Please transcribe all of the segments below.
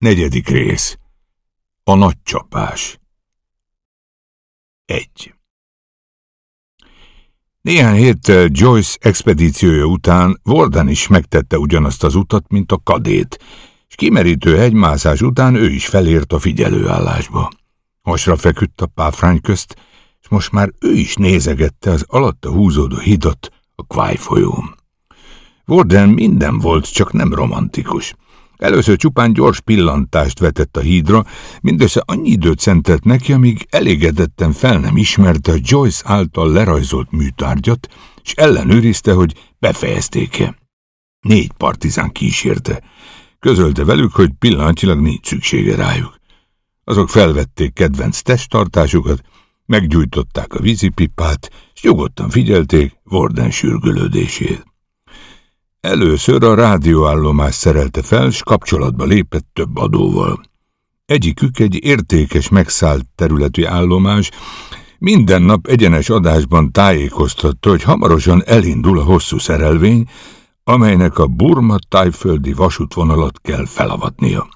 Negyedik rész. A nagy csapás. Egy. Néhány héttel Joyce expedíciója után Warden is megtette ugyanazt az utat, mint a kadét, és kimerítő hegymászás után ő is felért a figyelőállásba. Hasra feküdt a páfrány közt, és most már ő is nézegette az alatta húzódó hidat a Kváj folyón. Warden minden volt, csak nem romantikus. Először csupán gyors pillantást vetett a hídra, mindössze annyi időt szentelt neki, amíg elégedetten fel nem ismerte a Joyce által lerajzolt műtárgyat, és ellenőrizte, hogy befejezték-e. Négy partizán kísérte. Közölte velük, hogy pillanatilag nincs szüksége rájuk. Azok felvették kedvenc testtartásukat, meggyújtották a vízipipát, és nyugodtan figyelték Warden sürgülődését. Először a rádióállomás szerelte fel, s kapcsolatba lépett több adóval. Egyikük egy értékes megszállt területi állomás, minden nap egyenes adásban tájékoztatta, hogy hamarosan elindul a hosszú szerelvény, amelynek a Burma tájföldi vasútvonalat kell felavatnia.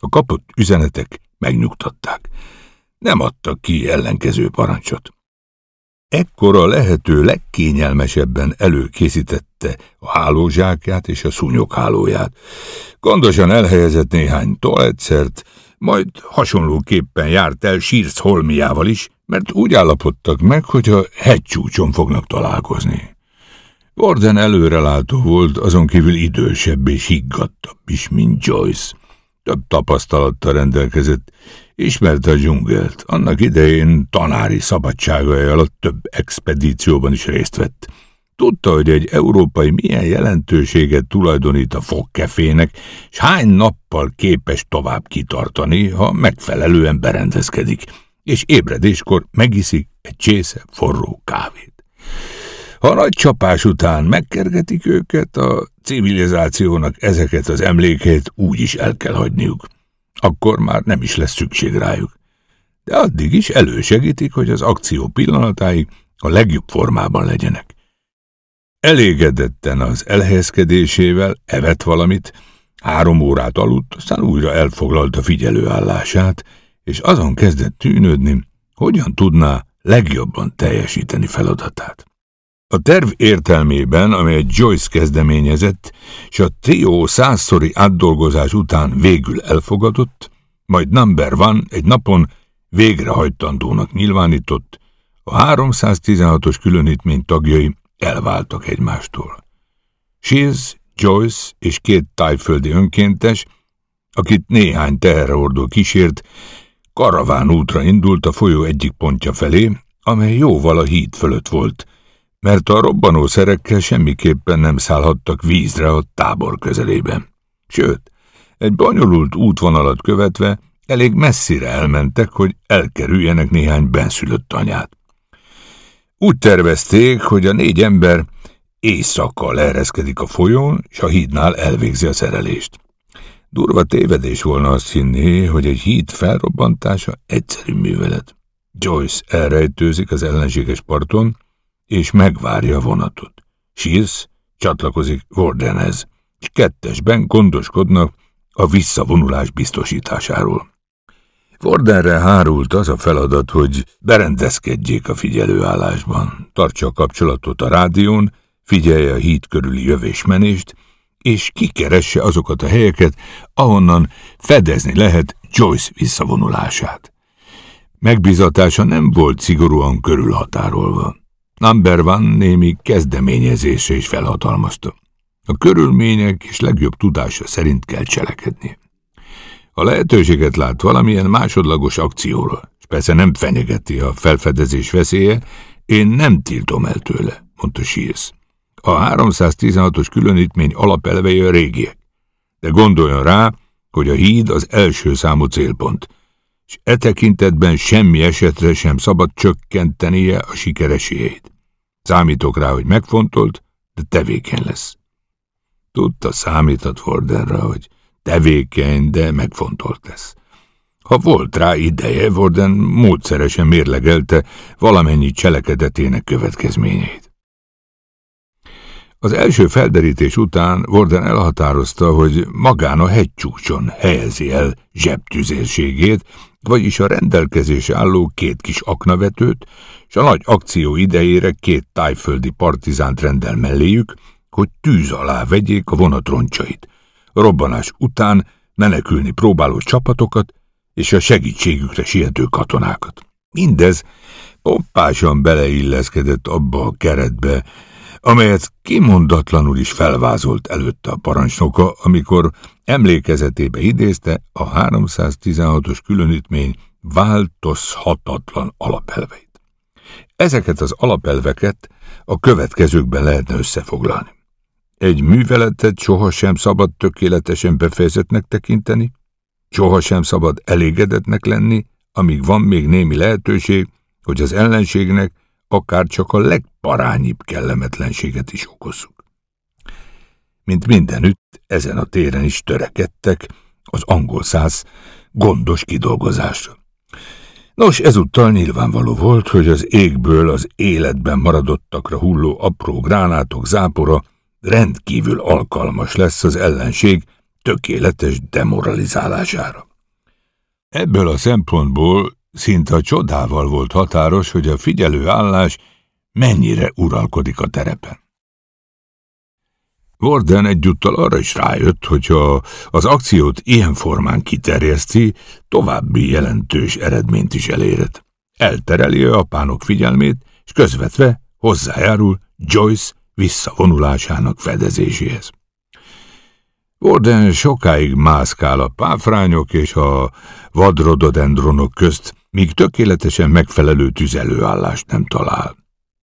A kapott üzenetek megnyugtatták. Nem adtak ki ellenkező parancsot. Ekkor a lehető legkényelmesebben előkészítette a hálózsákját és a szúnyoghálóját. Gondosan elhelyezett néhány toaletszert, majd hasonlóképpen járt el Sírsz holmiával is, mert úgy állapodtak meg, hogy a hegycsúcson fognak találkozni. Warden előrelátó volt, azon kívül idősebb és higgadtabb is, mint Joyce. Több tapasztalattal rendelkezett, Ismerte a dzsungelt. Annak idején tanári szabadságai alatt több expedícióban is részt vett. Tudta, hogy egy európai milyen jelentőséget tulajdonít a fogkefének, és hány nappal képes tovább kitartani, ha megfelelően berendezkedik, és ébredéskor megiszik egy csésze forró kávét. Ha a nagy csapás után megkergetik őket, a civilizációnak ezeket az emlékeit úgy is el kell hagyniuk akkor már nem is lesz szükség rájuk. De addig is elősegítik, hogy az akció pillanatáig a legjobb formában legyenek. Elégedetten az elhelyezkedésével evett valamit, három órát aludt, aztán újra elfoglalta figyelőállását, és azon kezdett tűnődni, hogyan tudná legjobban teljesíteni feladatát. A terv értelmében, amelyet Joyce kezdeményezett, és a trió százszori átdolgozás után végül elfogadott, majd Number One egy napon végrehajtandónak nyilvánított, a 316-os különítmény tagjai elváltak egymástól. Shiz, Joyce és két tájföldi önkéntes, akit néhány teherhordó kísért, karaván útra indult a folyó egyik pontja felé, amely jóval a híd fölött volt, mert a robbanószerekkel semmiképpen nem szállhattak vízre a tábor közelében. Sőt, egy bonyolult útvonalat követve elég messzire elmentek, hogy elkerüljenek néhány benszülött anyát. Úgy tervezték, hogy a négy ember éjszaka leereszkedik a folyón, és a hídnál elvégzi a szerelést. Durva tévedés volna azt hinni, hogy egy híd felrobbantása egyszerű művelet. Joyce elrejtőzik az ellenséges parton, és megvárja a vonatot. Shields csatlakozik Wardenhez, és kettesben gondoskodnak a visszavonulás biztosításáról. Wardenre hárult az a feladat, hogy berendezkedjék a figyelőállásban, tartsa a kapcsolatot a rádión, figyelje a híd körüli jövésmenést, és kikeresse azokat a helyeket, ahonnan fedezni lehet Joyce visszavonulását. Megbizatása nem volt szigorúan körülhatárolva. Number One némi kezdeményezése is felhatalmazta. A körülmények és legjobb tudása szerint kell cselekedni. A lehetőséget lát valamilyen másodlagos akcióra, és persze nem fenyegeti a felfedezés veszélye, én nem tiltom el tőle, mondta Shields. A 316-os különítmény alapelvei a régiek, de gondoljon rá, hogy a híd az első számú célpont, és e tekintetben semmi esetre sem szabad csökkentenie a sikeresélyeit. Számítok rá, hogy megfontolt, de tevékeny lesz. Tudta, számított Wardenra, hogy tevékeny, de megfontolt lesz. Ha volt rá ideje, Warden módszeresen mérlegelte valamennyi cselekedetének következményeit. Az első felderítés után Warden elhatározta, hogy magán a hegycsúcson helyezi el zsebtüzérségét, vagyis a rendelkezés álló két kis aknavetőt, és a nagy akció idejére két tájföldi partizánt rendel melléjük, hogy tűz alá vegyék a vonat roncsait. A robbanás után menekülni próbáló csapatokat és a segítségükre siető katonákat. Mindez pompásan beleilleszkedett abba a keretbe, amelyet kimondatlanul is felvázolt előtte a parancsnoka, amikor emlékezetébe idézte a 316-os különítmény változhatatlan alapelveit. Ezeket az alapelveket a következőkben lehetne összefoglalni. Egy műveletet sohasem szabad tökéletesen befejezetnek tekinteni, sohasem szabad elégedetnek lenni, amíg van még némi lehetőség, hogy az ellenségnek akár csak a legparányibb kellemetlenséget is okozzuk. Mint mindenütt, ezen a téren is törekedtek az angol száz gondos kidolgozásra. Nos, ezúttal nyilvánvaló volt, hogy az égből az életben maradottakra hulló apró gránátok zápora rendkívül alkalmas lesz az ellenség tökéletes demoralizálására. Ebből a szempontból szinte a csodával volt határos, hogy a figyelő állás mennyire uralkodik a terepen. Warden egyúttal arra is rájött, hogyha az akciót ilyen formán kiterjeszti, további jelentős eredményt is elérhet. Eltereli a japánok figyelmét, és közvetve hozzájárul Joyce visszavonulásának fedezéséhez. Warden sokáig mászkál a páfrányok és a vadrododendronok közt, míg tökéletesen megfelelő tüzelőállást nem talál.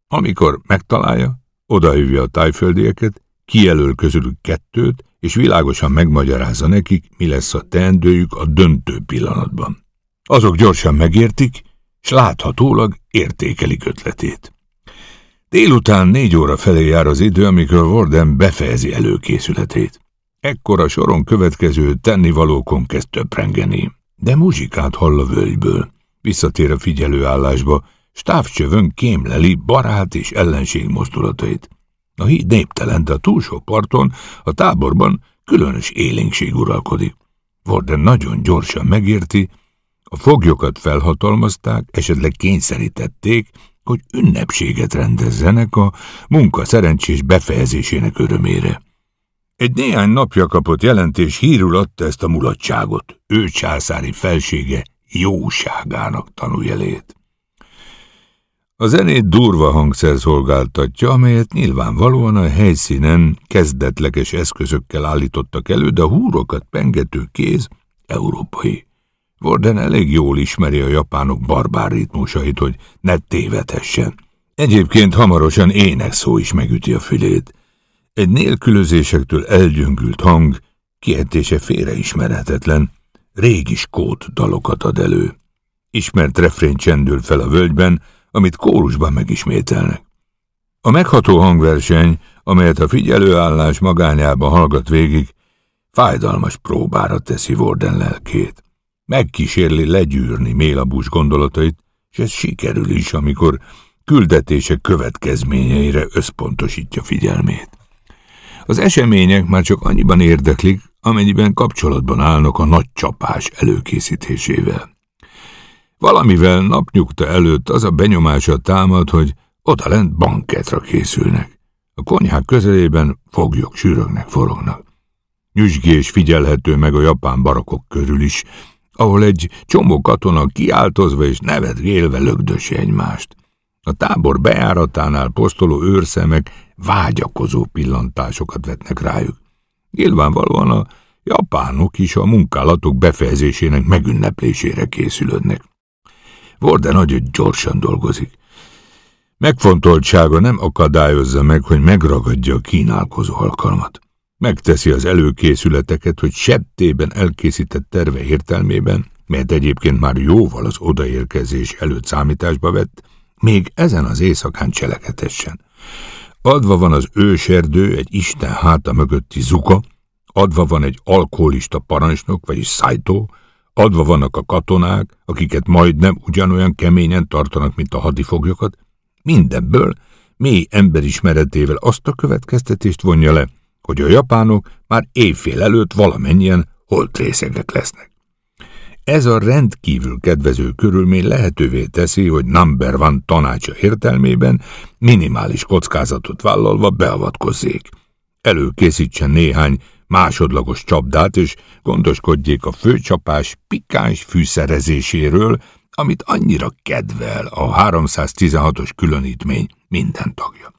Amikor megtalálja, odahívja a tájföldieket, kijelöl közülük kettőt, és világosan megmagyarázza nekik, mi lesz a teendőjük a döntő pillanatban. Azok gyorsan megértik, s láthatólag értékelik ötletét. Délután négy óra felé jár az idő, amikor Warden befejezi előkészületét. Ekkor a soron következő tennivalókon kezd töprengeni, de muzsikát hall a völgyből. Visszatér a figyelőállásba, stávcsövön kémleli barát és ellenség mozdulatait. A híd néptelen, de a túlsó parton, a táborban különös élénkség uralkodik. Warden nagyon gyorsan megérti, a foglyokat felhatalmazták, esetleg kényszerítették, hogy ünnepséget rendezzenek a munka szerencsés befejezésének örömére. Egy néhány napja kapott jelentés hírul adta ezt a mulatságot, ő császári felsége jóságának tanújelét. A zenét durva hangszer szolgáltatja, amelyet nyilvánvalóan a helyszínen kezdetleges eszközökkel állítottak elő, de a húrokat pengető kéz európai. Warden elég jól ismeri a japánok barbár ritmusait, hogy ne tévedhessen. Egyébként hamarosan ének szó is megüti a fülét. Egy nélkülözésektől elgyöngült hang, kiejtése félreismerhetetlen, régis kót dalokat ad elő. Ismert refrén csendül fel a völgyben, amit kórusban megismételnek. A megható hangverseny, amelyet a figyelőállás magányába hallgat végig, fájdalmas próbára teszi Warden lelkét. Megkísérli legyűrni mélabús gondolatait, és ez sikerül is, amikor küldetése következményeire összpontosítja figyelmét. Az események már csak annyiban érdeklik, amennyiben kapcsolatban állnak a nagy csapás előkészítésével. Valamivel napnyugta előtt az a benyomása támad, hogy odalent banketra készülnek. A konyhák közelében foglyok sűrögnek, forognak. Nyüzsgés figyelhető meg a japán barakok körül is, ahol egy csomó katona kiáltozva és nevetgélve lögdösi egymást. A tábor bejáratánál posztoló őrszemek vágyakozó pillantásokat vetnek rájuk. Nyilvánvalóan a japánok is a munkálatok befejezésének megünneplésére készülődnek. Warden nagyon gyorsan dolgozik. Megfontoltsága nem akadályozza meg, hogy megragadja a kínálkozó alkalmat. Megteszi az előkészületeket, hogy septében elkészített terve értelmében, mert egyébként már jóval az odaérkezés előtt számításba vett, még ezen az éjszakán cselekedessen. Adva van az őserdő egy Isten háta mögötti zuka, adva van egy alkoholista parancsnok, vagyis szájtó, adva vannak a katonák, akiket majdnem ugyanolyan keményen tartanak, mint a hadifoglyokat, mindenből mély emberismeretével azt a következtetést vonja le, hogy a japánok már évfél előtt valamennyien holtrészegek lesznek. Ez a rendkívül kedvező körülmény lehetővé teszi, hogy number van tanácsa értelmében minimális kockázatot vállalva beavatkozzék. Előkészítsen néhány másodlagos csapdát, és gondoskodjék a főcsapás pikáns fűszerezéséről, amit annyira kedvel a 316-os különítmény minden tagja.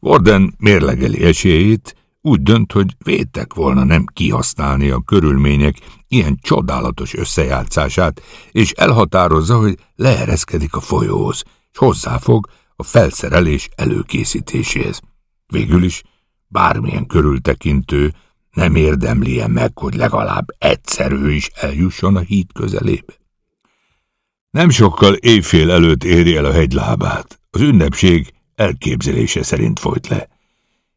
Warden mérlegeli esélyét, úgy dönt, hogy vétek volna nem kihasználni a körülmények ilyen csodálatos összejátszását, és elhatározza, hogy leereszkedik a folyóhoz, és hozzáfog a felszerelés előkészítéséhez. Végül is bármilyen körültekintő nem érdemli -e meg, hogy legalább egyszer ő is eljusson a híd közelébe. Nem sokkal éjfél előtt éri el a hegylábát. Az ünnepség elképzelése szerint folyt le.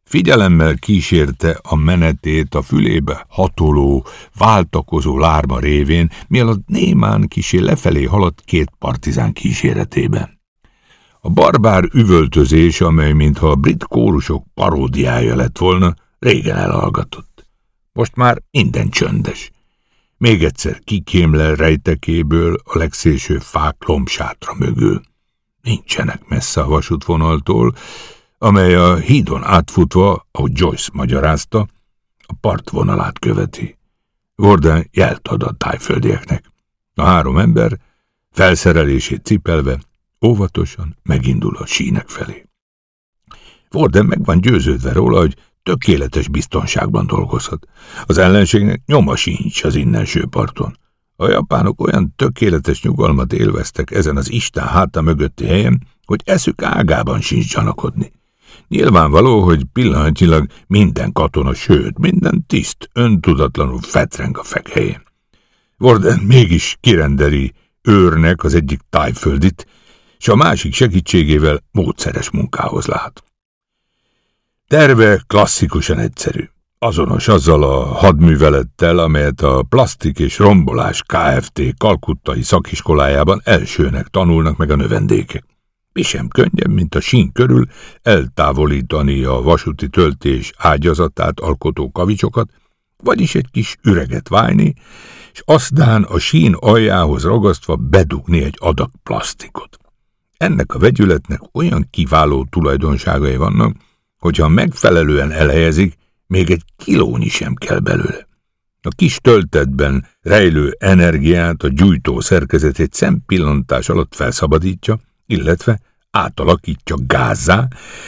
Figyelemmel kísérte a menetét a fülébe hatoló, váltakozó lárma révén, mielőtt némán kisé lefelé haladt két partizán kíséretében. A barbár üvöltözés, amely mintha a brit kórusok paródiája lett volna, régen elhallgatott. Most már minden csöndes. Még egyszer kikémlel rejtekéből a legszélső fák lombsátra mögül. Nincsenek messze a vasútvonaltól, amely a hídon átfutva, ahogy Joyce magyarázta, a partvonalát követi. Warden jelt ad a tájföldieknek. A három ember felszerelését cipelve óvatosan megindul a sínek felé. Warden meg van győződve róla, hogy tökéletes biztonságban dolgozhat. Az ellenségnek nyoma sincs az innenső parton. A japánok olyan tökéletes nyugalmat élveztek ezen az Isten háta mögötti helyen, hogy eszük ágában sincs gyanakodni. Nyilvánvaló, hogy pillanatilag minden katona, sőt, minden tiszt öntudatlanul fetreng a fekhelyén. Warden mégis kirendeli őrnek az egyik tájföldit, és a másik segítségével módszeres munkához lát. Terve klasszikusan egyszerű. Azonos azzal a hadművelettel, amelyet a Plastik és Rombolás Kft. kalkuttai szakiskolájában elsőnek tanulnak meg a növendékek. Mi sem könnyebb, mint a sín körül eltávolítani a vasúti töltés ágyazatát alkotó kavicsokat, vagyis egy kis üreget vájni, és aztán a sín aljához ragasztva bedugni egy adag plastikot. Ennek a vegyületnek olyan kiváló tulajdonságai vannak, hogyha megfelelően elhelyezik, még egy kilónyi sem kell belőle. A kis töltetben rejlő energiát a gyújtó szerkezetét szempillantás alatt felszabadítja, illetve átalakítja gázzá,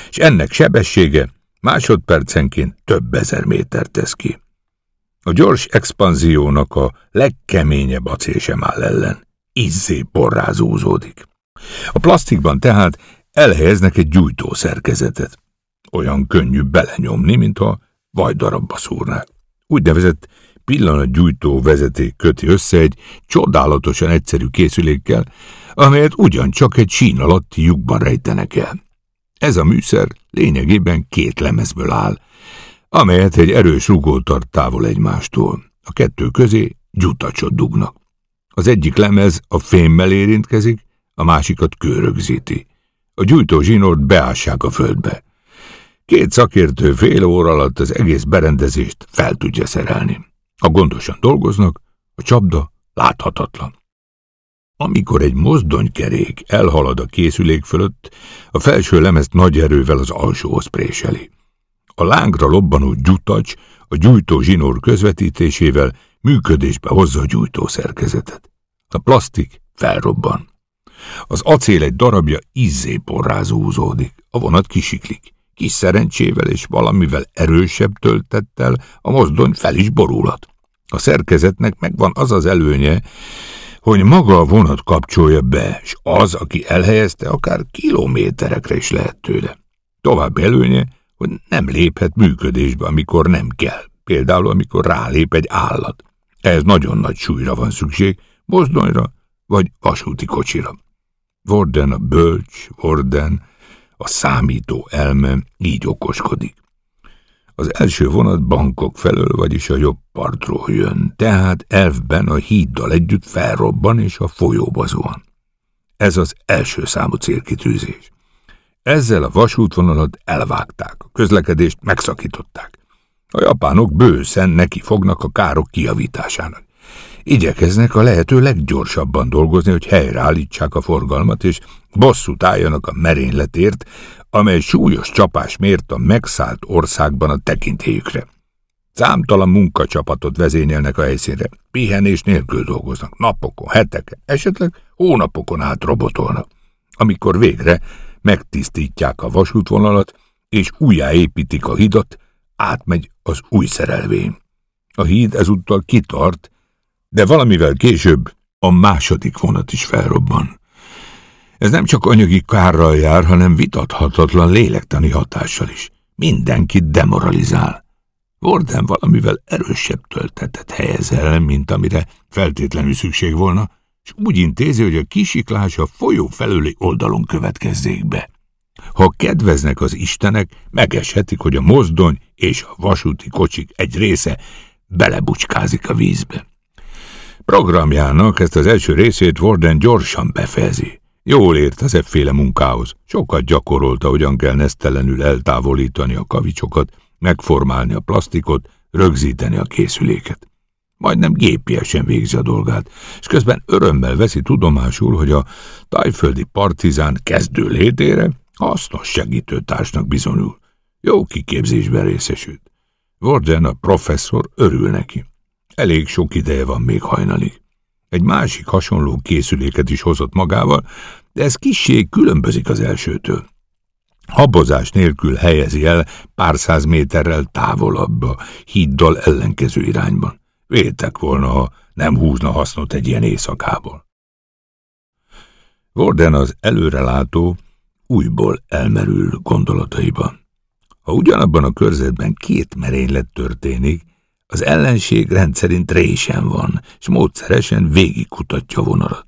és ennek sebessége másodpercenként több ezer méter tesz ki. A gyors expanziónak a legkeményebb acél sem áll ellen. Izzé borrázózódik. A plastikban tehát elhelyeznek egy gyújtó szerkezetet. Olyan könnyű belenyomni, mintha vajdarabba szúrnák. Úgynevezett pillanatgyújtó vezeték köti össze egy csodálatosan egyszerű készülékkel, amelyet ugyancsak egy sín alatti lyukban rejtenek el. Ez a műszer lényegében két lemezből áll, amelyet egy erős rugó tart távol egymástól. A kettő közé gyutacsot dugnak. Az egyik lemez a fémmel érintkezik, a másikat kőrögzíti. A gyújtó zsinort beássák a földbe. Két szakértő fél óra alatt az egész berendezést fel tudja szerelni. Ha gondosan dolgoznak, a csapda láthatatlan. Amikor egy mozdonykerék elhalad a készülék fölött, a felső lemezt nagy erővel az alsóhoz préseli. A lángra lobbanó gyutacs a gyújtó zsinór közvetítésével működésbe hozza a gyújtó szerkezetet. A plastik felrobban. Az acél egy darabja izzé porrázózódik, a vonat kisiklik. Kis szerencsével és valamivel erősebb töltettel a mozdony fel is borulat. A szerkezetnek megvan az az előnye, hogy maga a vonat kapcsolja be, és az, aki elhelyezte, akár kilométerekre is lehet tőle. Tovább előnye, hogy nem léphet működésbe, amikor nem kell, például amikor rálép egy állat. Ehhez nagyon nagy súlyra van szükség, mozdonyra vagy vasúti kocsira. Vorden a bölcs, Vorden a számító elme így okoskodik. Az első vonat bankok felől, vagyis a jobb partról jön, tehát elfben a híddal együtt felrobban és a folyóba zuhan. Ez az első számú célkitűzés. Ezzel a vasútvonalat elvágták, a közlekedést megszakították. A japánok bőszen neki fognak a károk kiavításának. Igyekeznek a lehető leggyorsabban dolgozni, hogy helyreállítsák a forgalmat, és bosszút álljanak a merényletért, amely súlyos csapás mért a megszállt országban a tekintélyükre. Számtalan munkacsapatot vezényelnek a helyszínre, pihenés nélkül dolgoznak, napokon, heteken, esetleg hónapokon át robotolnak. Amikor végre megtisztítják a vasútvonalat, és újjáépítik a hidat, átmegy az új szerelvény. A híd ezúttal kitart, de valamivel később a második vonat is felrobban. Ez nem csak anyagi kárral jár, hanem vitathatatlan lélektani hatással is. Mindenkit demoralizál. Gordon valamivel erősebb töltetet helyez el, mint amire feltétlenül szükség volna, és úgy intézi, hogy a kisiklás a folyó felőli oldalon következzék be. Ha kedveznek az istenek, megeshetik, hogy a mozdony és a vasúti kocsik egy része belebucskázik a vízbe. Programjának ezt az első részét Warden gyorsan befejezi. Jól ért az efféle munkához. Sokat gyakorolta, hogyan kell nesztelenül eltávolítani a kavicsokat, megformálni a plastikot, rögzíteni a készüléket. Majdnem gépiesen végzi a dolgát, és közben örömmel veszi tudomásul, hogy a tájföldi partizán kezdő létére hasznos segítőtársnak bizonyul. Jó kiképzésben részesült. Warden a professzor örül neki. Elég sok ideje van még hajnalig. Egy másik hasonló készüléket is hozott magával, de ez kissé különbözik az elsőtől. Habozás nélkül helyezi el pár száz méterrel távolabb a híddal ellenkező irányban. Vétek volna, ha nem húzna hasznot egy ilyen éjszakából. Gordon az előrelátó újból elmerül gondolataiban. Ha ugyanabban a körzetben két merénylet történik, az ellenség rendszerint résen van, és módszeresen végigkutatja vonalat.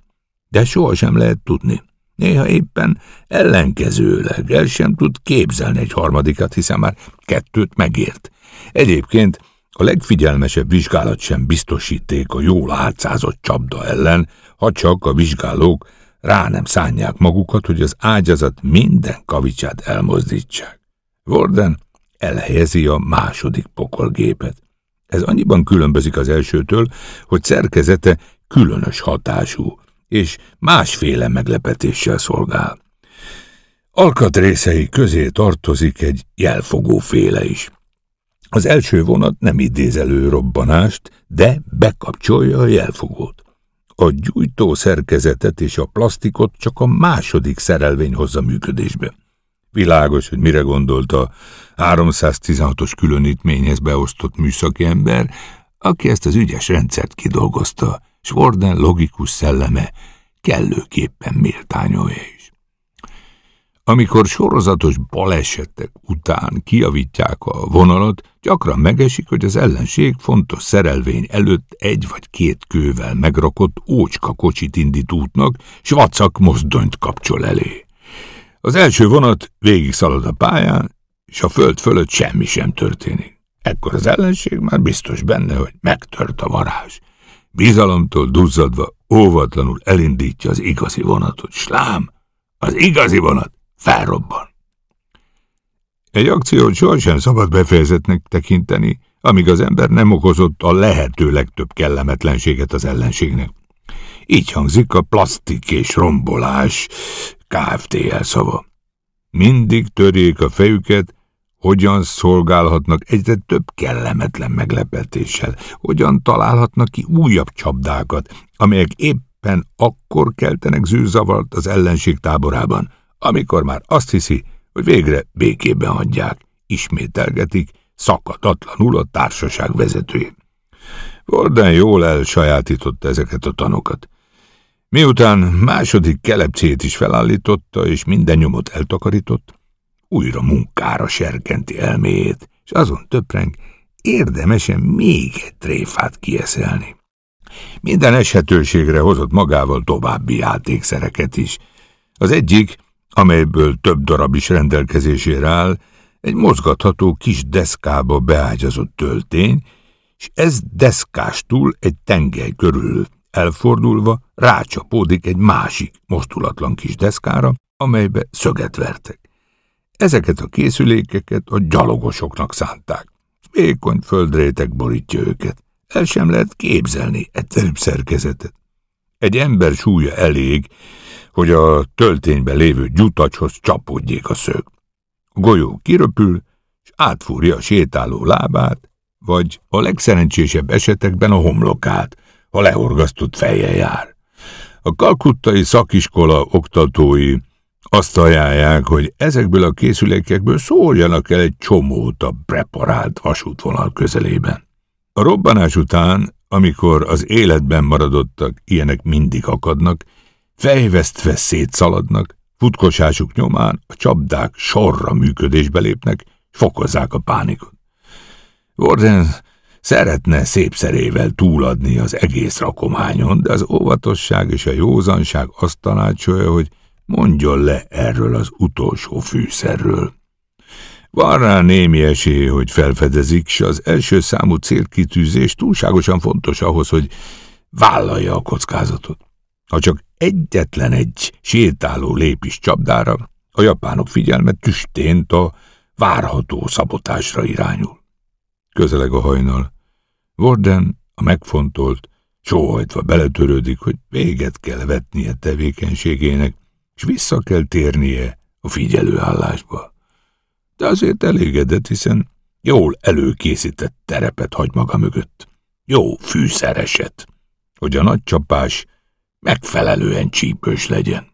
De sohasem lehet tudni. Néha éppen ellenkezőleg el sem tud képzelni egy harmadikat, hiszen már kettőt megért. Egyébként a legfigyelmesebb vizsgálat sem biztosíték a jól átszázott csapda ellen, ha csak a vizsgálók rá nem szánják magukat, hogy az ágyazat minden kavicsát elmozdítsák. Warden elhelyezi a második pokolgépet. Ez annyiban különbözik az elsőtől, hogy szerkezete különös hatású, és másféle meglepetéssel szolgál. Alkatrészei közé tartozik egy jelfogóféle is. Az első vonat nem idéz elő robbanást, de bekapcsolja a jelfogót. A gyújtó szerkezetet és a plastikot csak a második szerelvény hozza működésbe. Világos, hogy mire gondolt a 316-os különítményhez beosztott műszaki ember, aki ezt az ügyes rendszert kidolgozta, s Warden logikus szelleme kellőképpen méltányolja is. Amikor sorozatos balesetek után kiavítják a vonalat, gyakran megesik, hogy az ellenség fontos szerelvény előtt egy vagy két kővel megrakott ócska kocsit indít útnak, s vacak mozdonyt kapcsol elé. Az első vonat végig szalad a pályán, és a föld fölött semmi sem történik. Ekkor az ellenség már biztos benne, hogy megtört a varázs. Bizalomtól duzzadva óvatlanul elindítja az igazi vonatot. Slám, az igazi vonat felrobban. Egy akciót sohasem szabad befejezetnek tekinteni, amíg az ember nem okozott a lehető legtöbb kellemetlenséget az ellenségnek. Így hangzik a plastik és rombolás Kft. szava. Mindig törjék a fejüket, hogyan szolgálhatnak egyre több kellemetlen meglepetéssel, hogyan találhatnak ki újabb csapdákat, amelyek éppen akkor keltenek zűrzavart az ellenség táborában, amikor már azt hiszi, hogy végre békében hagyják, ismételgetik, szakadatlanul a társaság vezetője. Gordon jól elsajátította ezeket a tanokat. Miután második kelepcét is felállította, és minden nyomot eltakarított, újra munkára serkenti elméjét, és azon töpreng, érdemesen még egy tréfát kieszelni. Minden eshetőségre hozott magával további játékszereket is. Az egyik, amelyből több darab is rendelkezésére áll, egy mozgatható kis deszkába beágyazott töltény, és ez deszkástól egy tengely körül elfordulva rácsapódik egy másik, mostulatlan kis deszkára, amelybe szöget vertek. Ezeket a készülékeket a gyalogosoknak szánták. Vékony földrétek borítja őket. El sem lehet képzelni egyszerűbb szerkezetet. Egy ember súlya elég, hogy a töltényben lévő gyutacshoz csapódjék a szög. A golyó kiröpül, és átfúrja a sétáló lábát, vagy a legszerencsésebb esetekben a homlokát, ha lehorgasztott feje jár. A kalkuttai szakiskola oktatói azt ajánlják, hogy ezekből a készülékekből szóljanak el egy csomót a preparált vasútvonal közelében. A robbanás után, amikor az életben maradottak ilyenek mindig akadnak, fejvesztve szétszaladnak, futkosásuk nyomán a csapdák sorra működésbe lépnek, és fokozzák a pánikot. Gordon szeretne szép szerével túladni az egész rakományon, de az óvatosság és a józanság azt tanácsolja, hogy mondjon le erről az utolsó fűszerről. Van rá némi esély, hogy felfedezik, s az első számú célkitűzés túlságosan fontos ahhoz, hogy vállalja a kockázatot. Ha csak egyetlen egy sétáló lépis csapdára, a japánok figyelme tüstént a várható szabotásra irányul. Közeleg a hajnal. Warden, a megfontolt, sóhajtva beletörődik, hogy véget kell vetnie tevékenységének, és vissza kell térnie a figyelőállásba. De azért elégedett, hiszen jól előkészített terepet hagy maga mögött. Jó fűszereset, hogy a nagy csapás megfelelően csípős legyen.